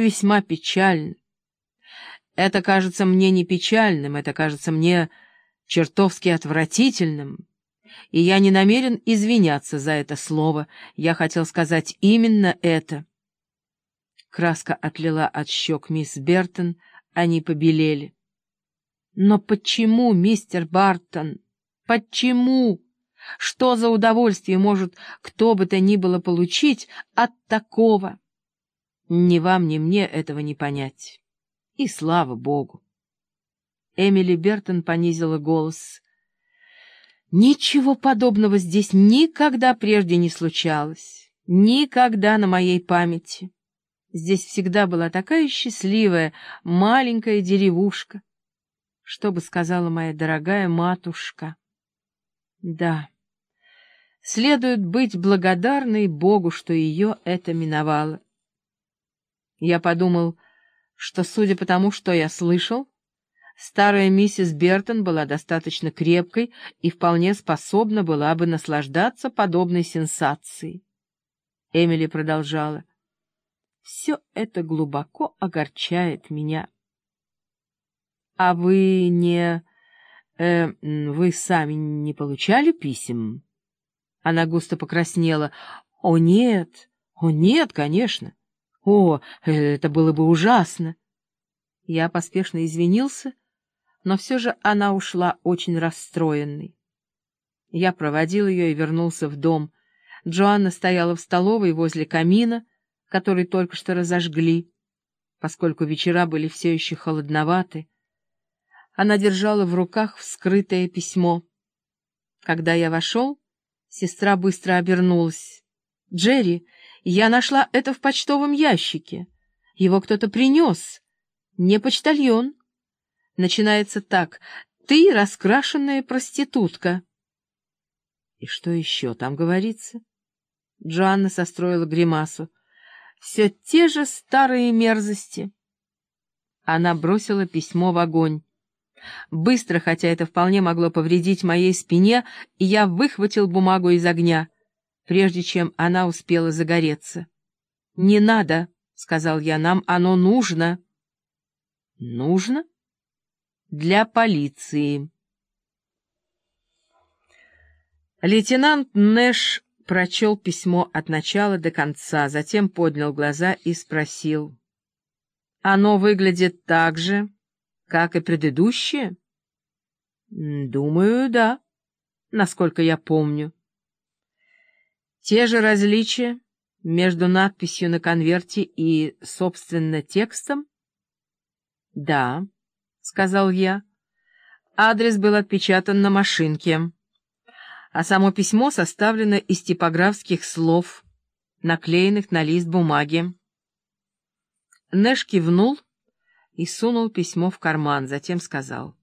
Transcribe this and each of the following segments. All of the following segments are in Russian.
весьма печально. Это кажется мне не печальным, это кажется мне чертовски отвратительным. И я не намерен извиняться за это слово. Я хотел сказать именно это. Краска отлила от щек мисс Бертон, они побелели. Но почему, мистер Бартон, почему? Что за удовольствие может кто бы то ни было получить от такого? Ни вам, ни мне этого не понять. И слава богу! Эмили Бертон понизила голос. Ничего подобного здесь никогда прежде не случалось. Никогда на моей памяти. Здесь всегда была такая счастливая маленькая деревушка. Что бы сказала моя дорогая матушка? Да, следует быть благодарной Богу, что ее это миновало. Я подумал, что, судя по тому, что я слышал, Старая миссис Бертон была достаточно крепкой и вполне способна была бы наслаждаться подобной сенсацией. Эмили продолжала. «Все это глубоко огорчает меня». «А вы не... Э, вы сами не получали писем?» Она густо покраснела. «О, нет! О, нет, конечно! О, это было бы ужасно!» Я поспешно извинился но все же она ушла очень расстроенной. Я проводил ее и вернулся в дом. Джоанна стояла в столовой возле камина, который только что разожгли, поскольку вечера были все еще холодноваты. Она держала в руках вскрытое письмо. Когда я вошел, сестра быстро обернулась. — Джерри, я нашла это в почтовом ящике. Его кто-то принес. Не почтальон. — начинается так «Ты раскрашенная проститутка». И что еще там говорится? Джоанна состроила гримасу. Все те же старые мерзости. Она бросила письмо в огонь. Быстро, хотя это вполне могло повредить моей спине, я выхватил бумагу из огня, прежде чем она успела загореться. — Не надо, — сказал я, — нам оно нужно. — Нужно? для полиции. Лейтенант Нэш прочел письмо от начала до конца, затем поднял глаза и спросил. «Оно выглядит так же, как и предыдущее?» «Думаю, да, насколько я помню». «Те же различия между надписью на конверте и, собственно, текстом?» «Да». — сказал я. Адрес был отпечатан на машинке, а само письмо составлено из типографских слов, наклеенных на лист бумаги. Нэш кивнул и сунул письмо в карман, затем сказал.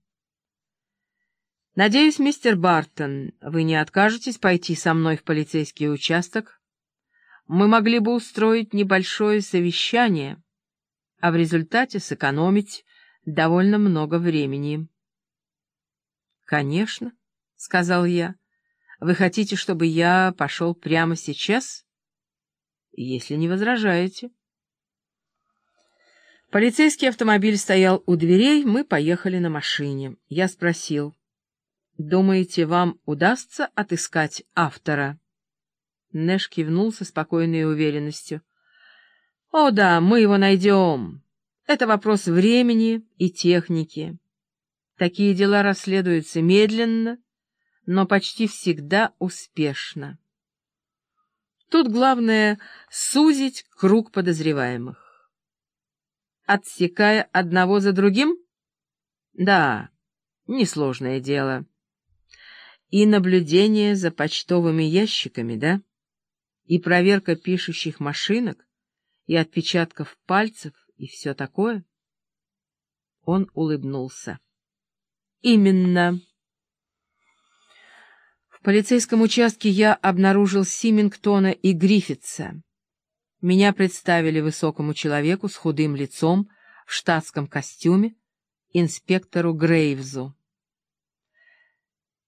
«Надеюсь, мистер Бартон, вы не откажетесь пойти со мной в полицейский участок? Мы могли бы устроить небольшое совещание, а в результате сэкономить довольно много времени. — Конечно, — сказал я. — Вы хотите, чтобы я пошел прямо сейчас? — Если не возражаете. Полицейский автомобиль стоял у дверей, мы поехали на машине. Я спросил, «Думаете, вам удастся отыскать автора?» Нэш кивнул со спокойной уверенностью. «О да, мы его найдем. Это вопрос времени и техники. Такие дела расследуются медленно, но почти всегда успешно. Тут главное — сузить круг подозреваемых. Отсекая одного за другим? Да, несложное дело. И наблюдение за почтовыми ящиками, да? И проверка пишущих машинок, и отпечатков пальцев — и все такое? Он улыбнулся. Именно. В полицейском участке я обнаружил Симингтона и Гриффитса. Меня представили высокому человеку с худым лицом в штатском костюме, инспектору Грейвзу.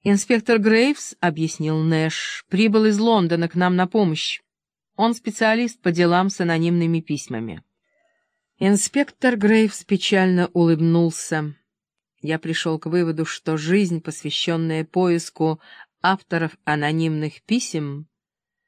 «Инспектор Грейвс, — объяснил Нэш, — прибыл из Лондона к нам на помощь. Он специалист по делам с анонимными письмами». Инспектор Грейвс печально улыбнулся. Я пришел к выводу, что жизнь, посвященная поиску авторов анонимных писем,